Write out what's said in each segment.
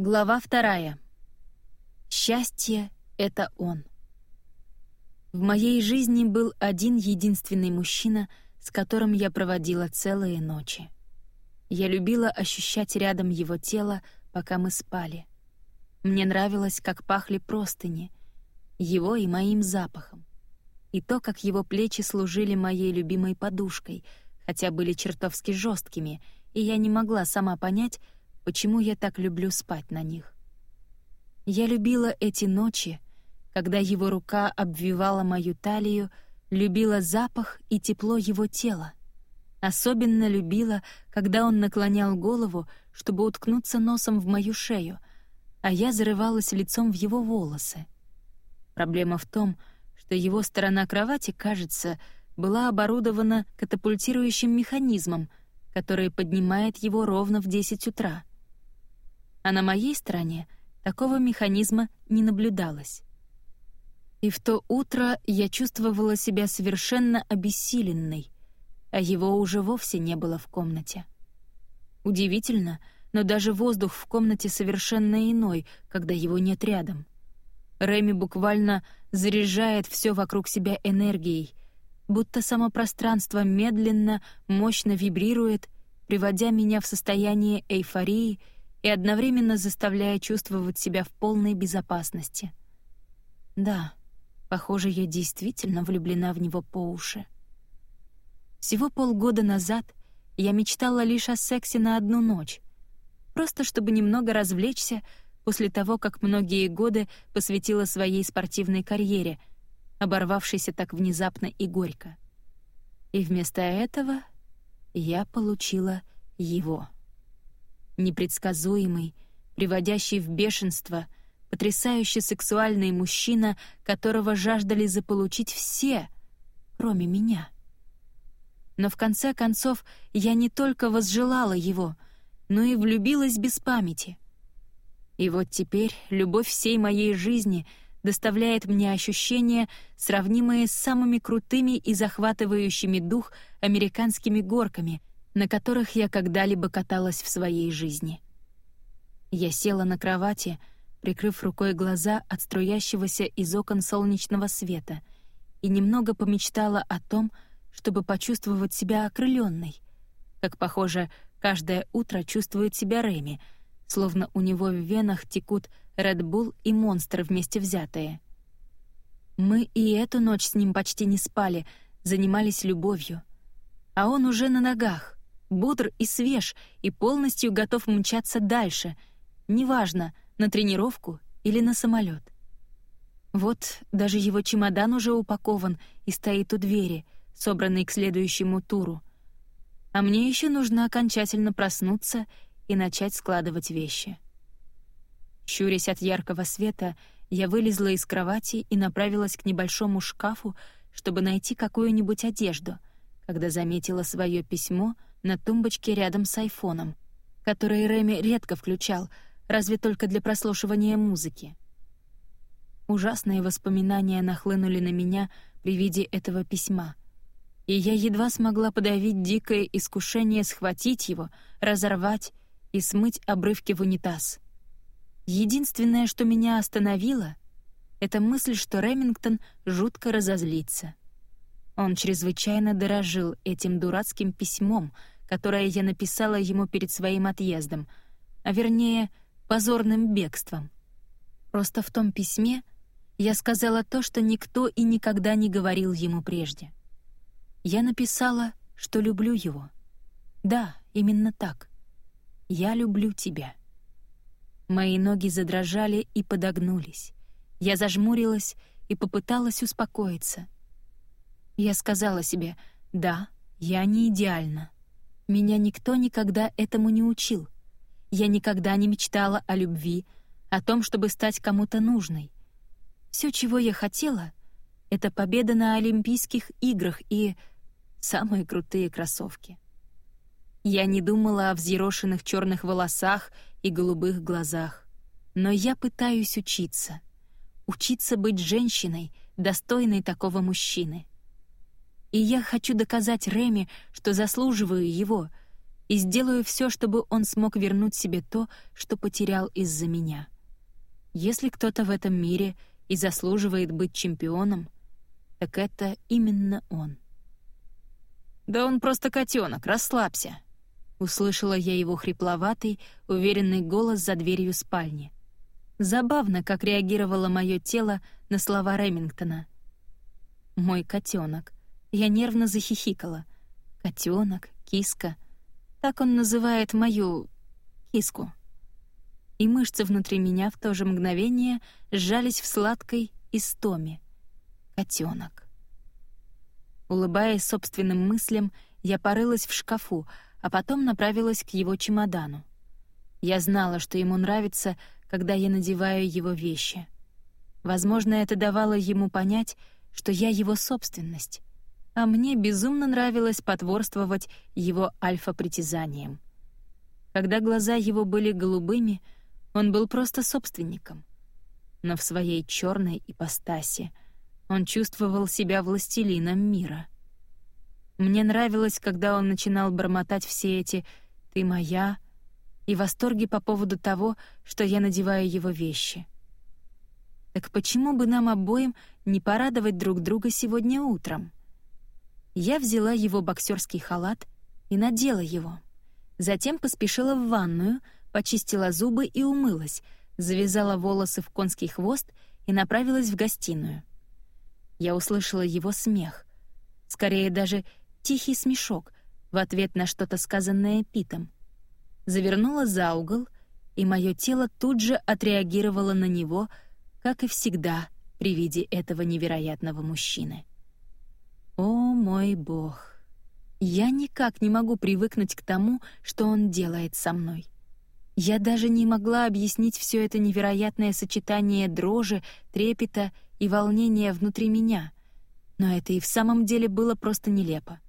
Глава вторая. Счастье — это он. В моей жизни был один единственный мужчина, с которым я проводила целые ночи. Я любила ощущать рядом его тело, пока мы спали. Мне нравилось, как пахли простыни, его и моим запахом. И то, как его плечи служили моей любимой подушкой, хотя были чертовски жесткими, и я не могла сама понять, почему я так люблю спать на них. Я любила эти ночи, когда его рука обвивала мою талию, любила запах и тепло его тела. Особенно любила, когда он наклонял голову, чтобы уткнуться носом в мою шею, а я зарывалась лицом в его волосы. Проблема в том, что его сторона кровати, кажется, была оборудована катапультирующим механизмом, который поднимает его ровно в 10 утра а на моей стороне такого механизма не наблюдалось. И в то утро я чувствовала себя совершенно обессиленной, а его уже вовсе не было в комнате. Удивительно, но даже воздух в комнате совершенно иной, когда его нет рядом. Реми буквально заряжает все вокруг себя энергией, будто само пространство медленно, мощно вибрирует, приводя меня в состояние эйфории — и одновременно заставляя чувствовать себя в полной безопасности. Да, похоже, я действительно влюблена в него по уши. Всего полгода назад я мечтала лишь о сексе на одну ночь, просто чтобы немного развлечься после того, как многие годы посвятила своей спортивной карьере, оборвавшейся так внезапно и горько. И вместо этого я получила его непредсказуемый, приводящий в бешенство, потрясающе сексуальный мужчина, которого жаждали заполучить все, кроме меня. Но в конце концов я не только возжелала его, но и влюбилась без памяти. И вот теперь любовь всей моей жизни доставляет мне ощущения, сравнимые с самыми крутыми и захватывающими дух американскими горками — на которых я когда-либо каталась в своей жизни. Я села на кровати, прикрыв рукой глаза от струящегося из окон солнечного света, и немного помечтала о том, чтобы почувствовать себя окрыленной, как, похоже, каждое утро чувствует себя Реми, словно у него в венах текут Редбул и Монстр вместе взятые. Мы и эту ночь с ним почти не спали, занимались любовью. А он уже на ногах бодр и свеж и полностью готов мчаться дальше, неважно, на тренировку или на самолет. Вот даже его чемодан уже упакован и стоит у двери, собранный к следующему туру. А мне еще нужно окончательно проснуться и начать складывать вещи. Щурясь от яркого света, я вылезла из кровати и направилась к небольшому шкафу, чтобы найти какую-нибудь одежду, когда заметила свое письмо — на тумбочке рядом с айфоном, который Реми редко включал, разве только для прослушивания музыки. Ужасные воспоминания нахлынули на меня при виде этого письма, и я едва смогла подавить дикое искушение схватить его, разорвать и смыть обрывки в унитаз. Единственное, что меня остановило, — это мысль, что Ремингтон жутко разозлится. Он чрезвычайно дорожил этим дурацким письмом, которое я написала ему перед своим отъездом, а вернее, позорным бегством. Просто в том письме я сказала то, что никто и никогда не говорил ему прежде. Я написала, что люблю его. Да, именно так. Я люблю тебя. Мои ноги задрожали и подогнулись. Я зажмурилась и попыталась успокоиться — я сказала себе, да, я не идеальна. Меня никто никогда этому не учил. Я никогда не мечтала о любви, о том, чтобы стать кому-то нужной. Все, чего я хотела, — это победа на Олимпийских играх и самые крутые кроссовки. Я не думала о взъерошенных черных волосах и голубых глазах. Но я пытаюсь учиться. Учиться быть женщиной, достойной такого мужчины. И я хочу доказать Реми, что заслуживаю его. и сделаю все, чтобы он смог вернуть себе то, что потерял из-за меня. Если кто-то в этом мире и заслуживает быть чемпионом, так это именно он. «Да он просто котенок, расслабься!» Услышала я его хрипловатый, уверенный голос за дверью спальни. Забавно, как реагировало мое тело на слова Ремингтона. «Мой котенок». Я нервно захихикала. «Котенок, киска». Так он называет мою... киску. И мышцы внутри меня в то же мгновение сжались в сладкой истоме. Котенок. Улыбаясь собственным мыслям, я порылась в шкафу, а потом направилась к его чемодану. Я знала, что ему нравится, когда я надеваю его вещи. Возможно, это давало ему понять, что я его собственность, а мне безумно нравилось потворствовать его альфа-притязаниям. Когда глаза его были голубыми, он был просто собственником. Но в своей черной ипостаси он чувствовал себя властелином мира — мне нравилось, когда он начинал бормотать все эти «ты моя» и восторги по поводу того, что я надеваю его вещи. Так почему бы нам обоим не порадовать друг друга сегодня утром? Я взяла его боксерский халат и надела его. Затем поспешила в ванную, почистила зубы и умылась, завязала волосы в конский хвост и направилась в гостиную. Я услышала его смех. Скорее даже тихий смешок в ответ на что-то сказанное Питом. Завернула за угол, и мое тело тут же отреагировало на него, как и всегда при виде этого невероятного мужчины. О мой бог! Я никак не могу привыкнуть к тому, что он делает со мной. Я даже не могла объяснить все это невероятное сочетание дрожи, трепета и волнения внутри меня, но это и в самом деле было просто нелепо.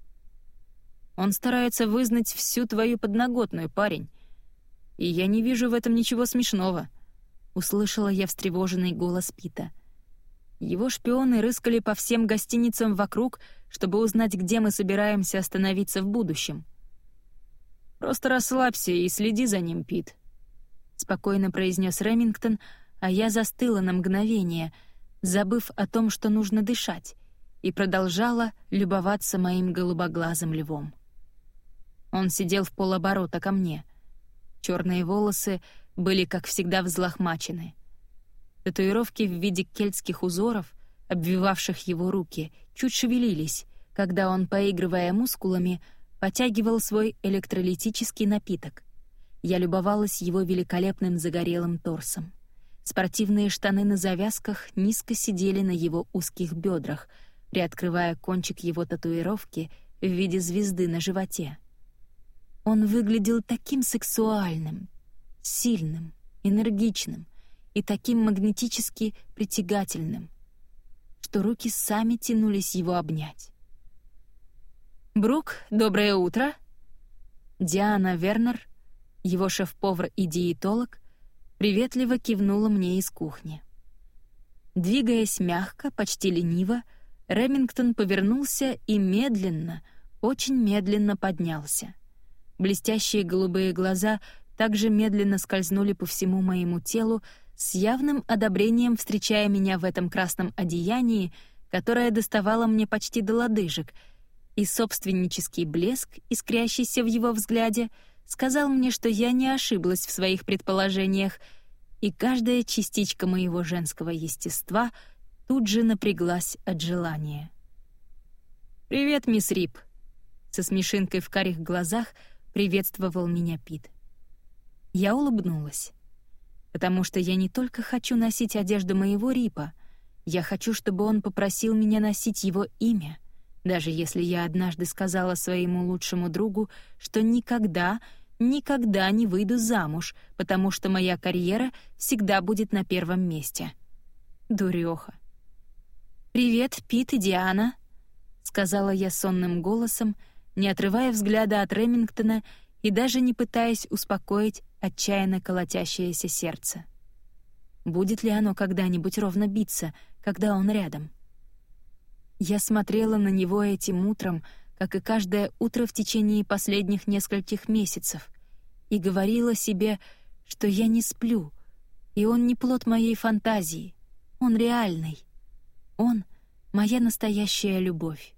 Он старается вызнать всю твою подноготную, парень. И я не вижу в этом ничего смешного», — услышала я встревоженный голос Пита. Его шпионы рыскали по всем гостиницам вокруг, чтобы узнать, где мы собираемся остановиться в будущем. «Просто расслабься и следи за ним, Пит», — спокойно произнес Ремингтон, а я застыла на мгновение, забыв о том, что нужно дышать, и продолжала любоваться моим голубоглазым львом. Он сидел в полоборота ко мне. Черные волосы были, как всегда, взлохмачены. Татуировки в виде кельтских узоров, обвивавших его руки, чуть шевелились, когда он, поигрывая мускулами, потягивал свой электролитический напиток. Я любовалась его великолепным загорелым торсом. Спортивные штаны на завязках низко сидели на его узких бедрах, приоткрывая кончик его татуировки в виде звезды на животе. Он выглядел таким сексуальным, сильным, энергичным и таким магнетически притягательным, что руки сами тянулись его обнять. «Брук, доброе утро!» Диана Вернер, его шеф-повар и диетолог, приветливо кивнула мне из кухни. Двигаясь мягко, почти лениво, Ремингтон повернулся и медленно, очень медленно поднялся. Блестящие голубые глаза также медленно скользнули по всему моему телу, с явным одобрением встречая меня в этом красном одеянии, которое доставало мне почти до лодыжек, и собственнический блеск, искрящийся в его взгляде, сказал мне, что я не ошиблась в своих предположениях, и каждая частичка моего женского естества тут же напряглась от желания. «Привет, мисс Рип!» Со смешинкой в карих глазах — приветствовал меня Пит. Я улыбнулась, потому что я не только хочу носить одежду моего Рипа, я хочу, чтобы он попросил меня носить его имя, даже если я однажды сказала своему лучшему другу, что никогда, никогда не выйду замуж, потому что моя карьера всегда будет на первом месте. Дурёха. «Привет, Пит и Диана», — сказала я сонным голосом, — не отрывая взгляда от Ремингтона и даже не пытаясь успокоить отчаянно колотящееся сердце. Будет ли оно когда-нибудь ровно биться, когда он рядом? Я смотрела на него этим утром, как и каждое утро в течение последних нескольких месяцев, и говорила себе, что я не сплю, и он не плод моей фантазии, он реальный. Он — моя настоящая любовь.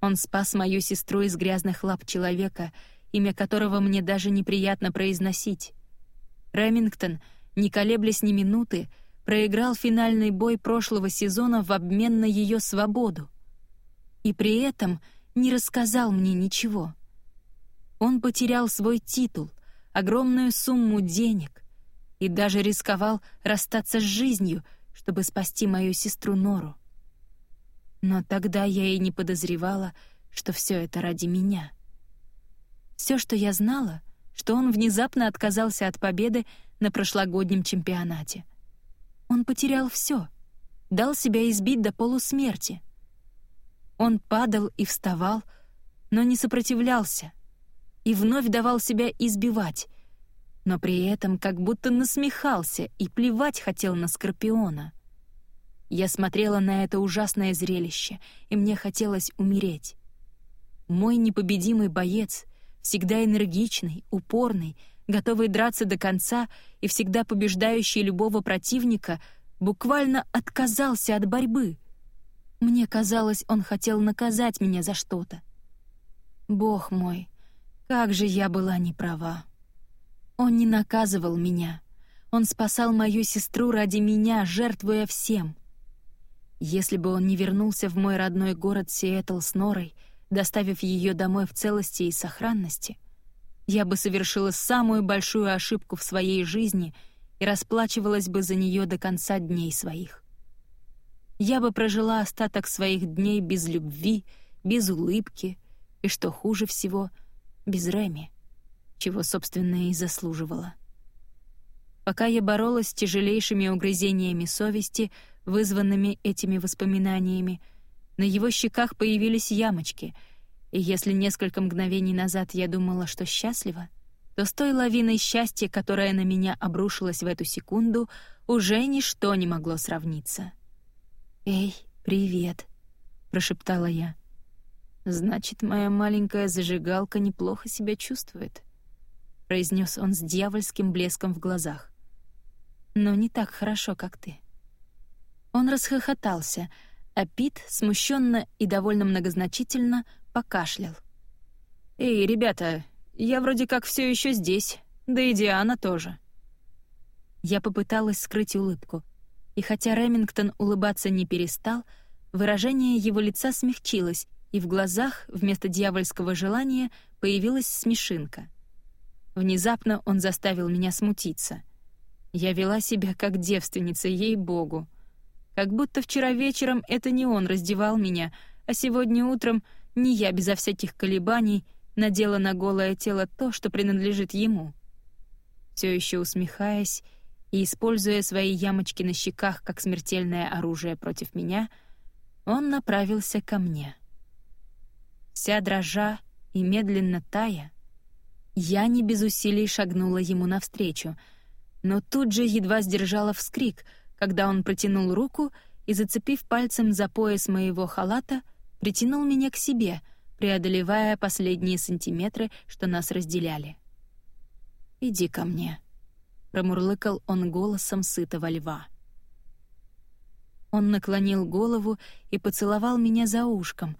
Он спас мою сестру из грязных лап человека, имя которого мне даже неприятно произносить. Ремингтон, не колеблясь ни минуты, проиграл финальный бой прошлого сезона в обмен на ее свободу. И при этом не рассказал мне ничего. Он потерял свой титул, огромную сумму денег и даже рисковал расстаться с жизнью, чтобы спасти мою сестру Нору. Но тогда я и не подозревала, что все это ради меня. Все, что я знала, что он внезапно отказался от победы на прошлогоднем чемпионате. Он потерял все, дал себя избить до полусмерти. Он падал и вставал, но не сопротивлялся, и вновь давал себя избивать, но при этом как будто насмехался и плевать хотел на Скорпиона. Я смотрела на это ужасное зрелище, и мне хотелось умереть. Мой непобедимый боец, всегда энергичный, упорный, готовый драться до конца и всегда побеждающий любого противника, буквально отказался от борьбы. Мне казалось, он хотел наказать меня за что-то. Бог мой, как же я была не права. Он не наказывал меня. Он спасал мою сестру ради меня, жертвуя всем. Если бы он не вернулся в мой родной город Сиэтл с Норой, доставив ее домой в целости и сохранности, я бы совершила самую большую ошибку в своей жизни и расплачивалась бы за нее до конца дней своих. Я бы прожила остаток своих дней без любви, без улыбки и, что хуже всего, без Реми чего, собственно, и заслуживала. Пока я боролась с тяжелейшими угрызениями совести, вызванными этими воспоминаниями, на его щеках появились ямочки, и если несколько мгновений назад я думала, что счастлива, то с той лавиной счастья, которая на меня обрушилась в эту секунду, уже ничто не могло сравниться. «Эй, привет», — прошептала я. «Значит, моя маленькая зажигалка неплохо себя чувствует». — произнес он с дьявольским блеском в глазах. «Но не так хорошо, как ты». Он расхохотался, а Пит, смущенно и довольно многозначительно, покашлял. «Эй, ребята, я вроде как все еще здесь, да и Диана тоже». Я попыталась скрыть улыбку, и хотя Ремингтон улыбаться не перестал, выражение его лица смягчилось, и в глазах вместо дьявольского желания появилась смешинка. Внезапно он заставил меня смутиться. Я вела себя как девственница, ей-богу. Как будто вчера вечером это не он раздевал меня, а сегодня утром не я безо всяких колебаний надела на голое тело то, что принадлежит ему. Все еще усмехаясь и используя свои ямочки на щеках как смертельное оружие против меня, он направился ко мне. Вся дрожа и медленно тая, я не без усилий шагнула ему навстречу, но тут же едва сдержала вскрик, когда он протянул руку и, зацепив пальцем за пояс моего халата, притянул меня к себе, преодолевая последние сантиметры, что нас разделяли. «Иди ко мне», — промурлыкал он голосом сытого льва. Он наклонил голову и поцеловал меня за ушком,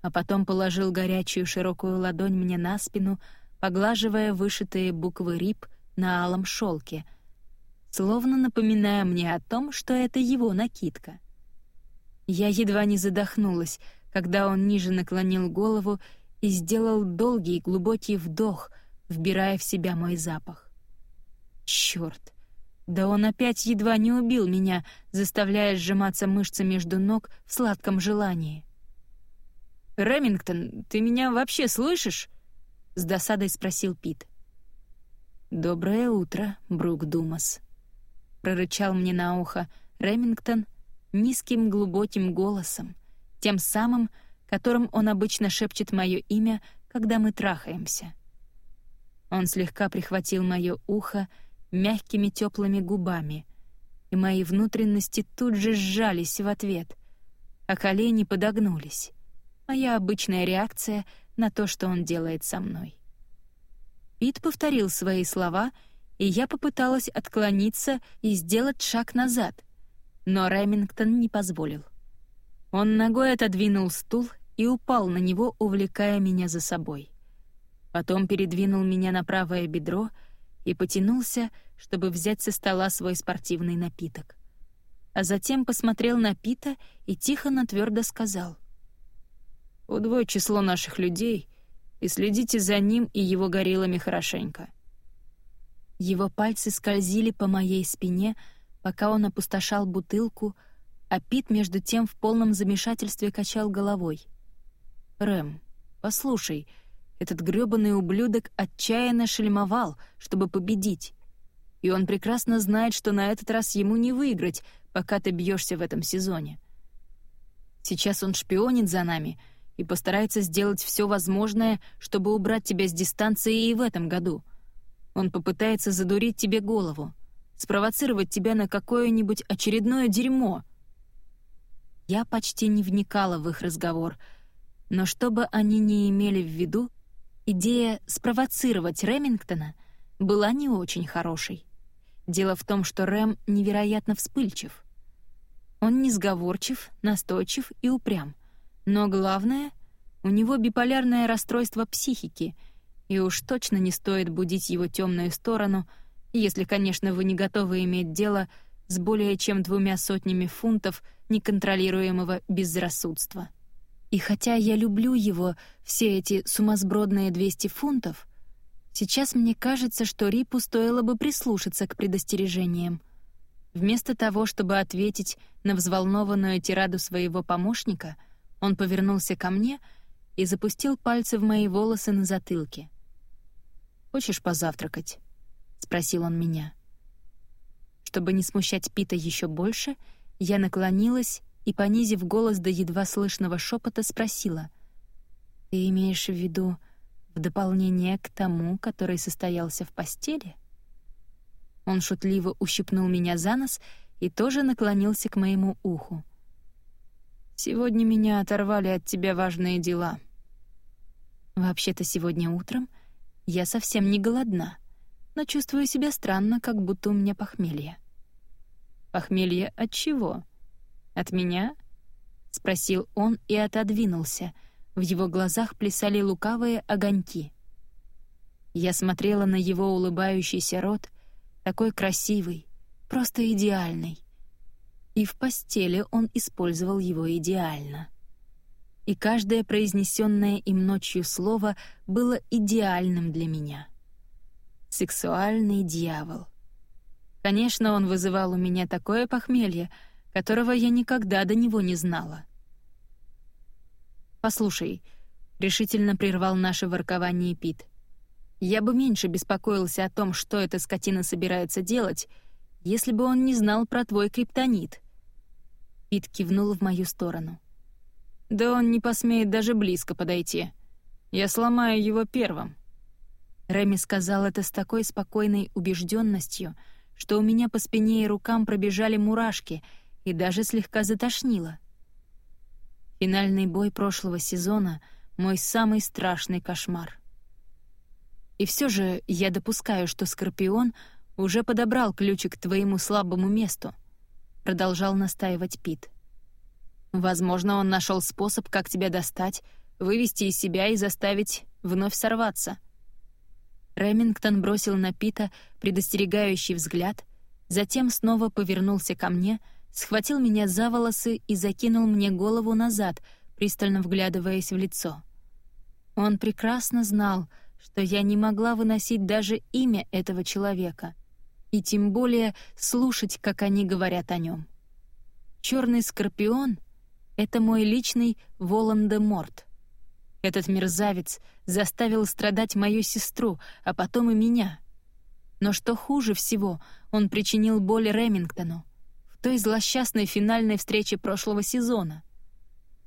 а потом положил горячую широкую ладонь мне на спину, поглаживая вышитые буквы РИП на алом шелке, словно напоминая мне о том, что это его накидка. Я едва не задохнулась, когда он ниже наклонил голову и сделал долгий глубокий вдох, вбирая в себя мой запах. Чёрт! Да он опять едва не убил меня, заставляя сжиматься мышцы между ног в сладком желании. «Ремингтон, ты меня вообще слышишь?» с досадой спросил Пит. «Доброе утро, Брук Думас», — прорычал мне на ухо Ремингтон низким глубоким голосом, тем самым, которым он обычно шепчет мое имя, когда мы трахаемся. Он слегка прихватил мое ухо мягкими теплыми губами, и мои внутренности тут же сжались в ответ, а колени подогнулись. Моя обычная реакция на то, что он делает со мной. Пит повторил свои слова, и я попыталась отклониться и сделать шаг назад, но Ремингтон не позволил. Он ногой отодвинул стул и упал на него, увлекая меня за собой. Потом передвинул меня на правое бедро и потянулся, чтобы взять со стола свой спортивный напиток. А затем посмотрел на Пита и тихо, но твердо сказал. «Удвой число наших людей и следите за ним и его гориллами хорошенько». Его пальцы скользили по моей спине, пока он опустошал бутылку, а Пит между тем в полном замешательстве качал головой. «Рэм, послушай, этот грёбаный ублюдок отчаянно шельмовал, чтобы победить. И он прекрасно знает, что на этот раз ему не выиграть, пока ты бьешься в этом сезоне. Сейчас он шпионит за нами и постарается сделать все возможное, чтобы убрать тебя с дистанции и в этом году. Он попытается задурить тебе голову, спровоцировать тебя на какое-нибудь очередное дерьмо. Я почти не вникала в их разговор, но что бы они ни имели в виду, идея спровоцировать Ремингтона была не очень хорошей. Дело в том, что Рэм невероятно вспыльчив. Он несговорчив, настойчив и упрям. Но главное, у него биполярное расстройство психики, и уж точно не стоит будить его темную сторону, если, конечно, вы не готовы иметь дело с более чем двумя сотнями фунтов неконтролируемого безрассудства. И хотя я люблю его, все эти сумасбродные 200 фунтов, Сейчас мне кажется, что Рипу стоило бы прислушаться к предостережениям. Вместо того, чтобы ответить на взволнованную тираду своего помощника, он повернулся ко мне и запустил пальцы в мои волосы на затылке. «Хочешь позавтракать?» — спросил он меня. Чтобы не смущать Пита еще больше, я наклонилась и, понизив голос до едва слышного шепота, спросила. «Ты имеешь в виду в дополнение к тому, который состоялся в постели? Он шутливо ущипнул меня за нос и тоже наклонился к моему уху. «Сегодня меня оторвали от тебя важные дела». «Вообще-то сегодня утром я совсем не голодна, но чувствую себя странно, как будто у меня похмелье». «Похмелье от чего? От меня?» — спросил он и отодвинулся — в его глазах плясали лукавые огоньки. Я смотрела на его улыбающийся рот, такой красивый, просто идеальный. И в постели он использовал его идеально. И каждое произнесенное им ночью слово было идеальным для меня. Сексуальный дьявол. Конечно, он вызывал у меня такое похмелье, которого я никогда до него не знала. «Послушай», — решительно прервал наше воркование Пит, «я бы меньше беспокоился о том, что эта скотина собирается делать, если бы он не знал про твой криптонит». Пит кивнул в мою сторону. «Да он не посмеет даже близко подойти. Я сломаю его первым». Реми сказал это с такой спокойной убежденностью, что у меня по спине и рукам пробежали мурашки и даже слегка затошнило. Финальный бой прошлого сезона — мой самый страшный кошмар. И все же я допускаю, что Скорпион уже подобрал ключик к твоему слабому месту, продолжал настаивать Пит. Возможно, он нашел способ, как тебя достать, вывести из себя и заставить вновь сорваться. Ремингтон бросил на Пита предостерегающий взгляд, затем снова повернулся ко мне — схватил меня за волосы и закинул мне голову назад, пристально вглядываясь в лицо. Он прекрасно знал, что я не могла выносить даже имя этого человека, и тем более слушать, как они говорят о нем. Черный скорпион — это мой личный Волан-де-Морт. Этот мерзавец заставил страдать мою сестру, а потом и меня. Но что хуже всего, он причинил боль Ремингтону той злосчастной финальной встрече прошлого сезона.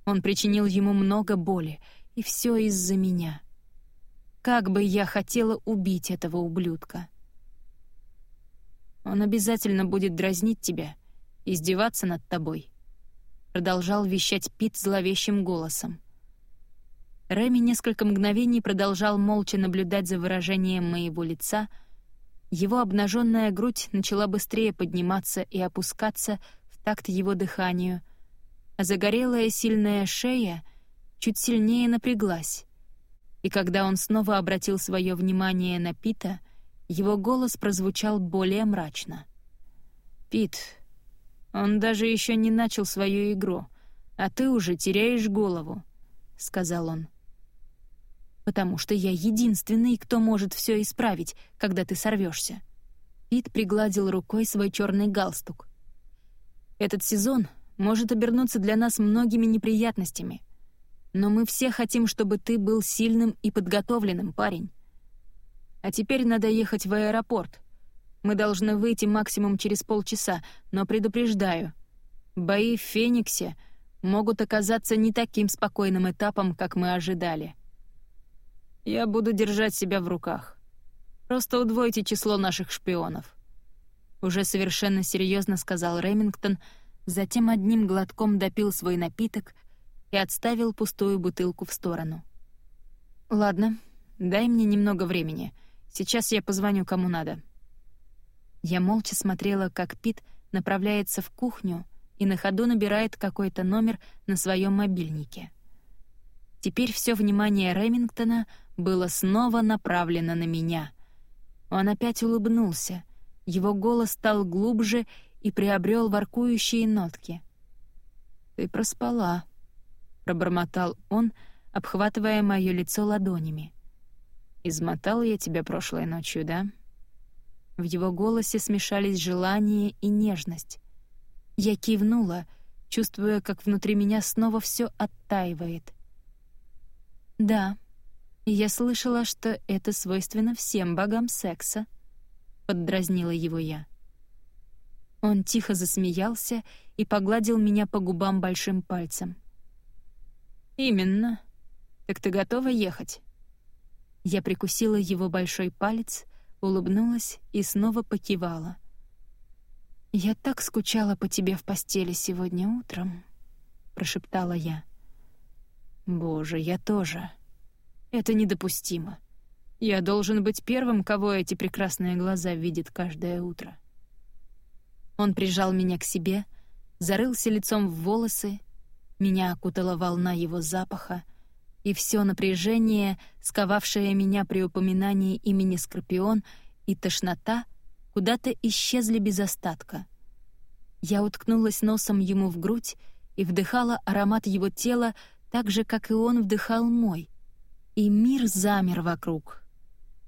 Он причинил ему много боли, и все из-за меня. Как бы я хотела убить этого ублюдка. Он обязательно будет дразнить тебя, издеваться над тобой. Продолжал вещать Пит зловещим голосом. Рэми несколько мгновений продолжал молча наблюдать за выражением моего лица. Его обнаженная грудь начала быстрее подниматься и опускаться в такт его дыханию, а загорелая сильная шея чуть сильнее напряглась. И когда он снова обратил свое внимание на Пита, его голос прозвучал более мрачно. «Пит, он даже еще не начал свою игру, а ты уже теряешь голову», — сказал он. «Потому что я единственный, кто может все исправить, когда ты сорвешься. Пит пригладил рукой свой черный галстук. «Этот сезон может обернуться для нас многими неприятностями. Но мы все хотим, чтобы ты был сильным и подготовленным, парень. А теперь надо ехать в аэропорт. Мы должны выйти максимум через полчаса, но предупреждаю. Бои в Фениксе могут оказаться не таким спокойным этапом, как мы ожидали. Я буду держать себя в руках. Просто удвойте число наших шпионов. Уже совершенно серьезно сказал Ремингтон, затем одним глотком допил свой напиток и отставил пустую бутылку в сторону. «Ладно, дай мне немного времени. Сейчас я позвоню кому надо». Я молча смотрела, как Пит направляется в кухню и на ходу набирает какой-то номер на своем мобильнике. Теперь все внимание Ремингтона было снова направлено на меня. Он опять улыбнулся. Его голос стал глубже и приобрел воркующие нотки. «Ты проспала», — пробормотал он, обхватывая моё лицо ладонями. «Измотал я тебя прошлой ночью, да?» В его голосе смешались желание и нежность. Я кивнула, чувствуя, как внутри меня снова все оттаивает. «Да, я слышала, что это свойственно всем богам секса», — поддразнила его я. Он тихо засмеялся и погладил меня по губам большим пальцем. «Именно. Так ты готова ехать?» Я прикусила его большой палец, улыбнулась и снова покивала. «Я так скучала по тебе в постели сегодня утром», — прошептала я. «Боже, я тоже. Это недопустимо. Я должен быть первым, кого эти прекрасные глаза видят каждое утро». Он прижал меня к себе, зарылся лицом в волосы меня окутала волна его запаха, и все напряжение, сковавшее меня при упоминании имени Скорпион, и тошнота куда-то исчезли без остатка. Я уткнулась носом ему в грудь и вдыхала аромат его тела так же, как и он вдыхал мой. И мир замер вокруг.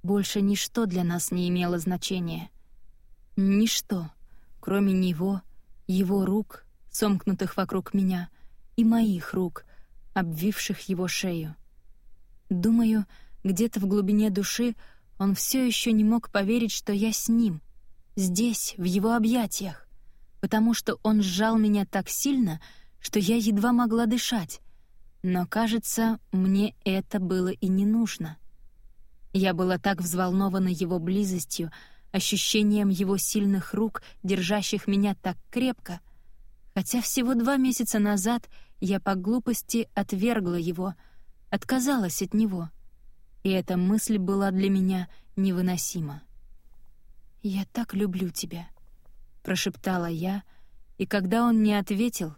Больше ничто для нас не имело значения. Ничто, кроме него, его рук, сомкнутых вокруг меня — и моих рук, обвивших его шею. Думаю, где-то в глубине души он все еще не мог поверить, что я с ним, здесь, в его объятиях, потому что он сжал меня так сильно, что я едва могла дышать. Но, кажется, мне это было и не нужно. Я была так взволнована его близостью, ощущением его сильных рук, держащих меня так крепко — Хотя всего два месяца назад я по глупости отвергла его, отказалась от него. И эта мысль была для меня невыносима. «Я так люблю тебя», — прошептала я, и когда он не ответил,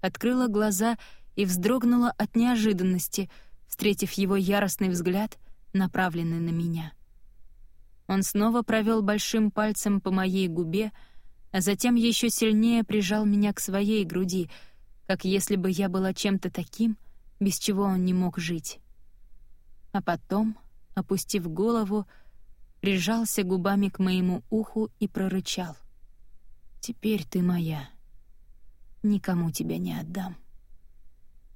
открыла глаза и вздрогнула от неожиданности, встретив его яростный взгляд, направленный на меня. Он снова провел большим пальцем по моей губе, а затем еще сильнее прижал меня к своей груди, как если бы я была чем-то таким, без чего он не мог жить. А потом, опустив голову, прижался губами к моему уху и прорычал. «Теперь ты моя. Никому тебя не отдам».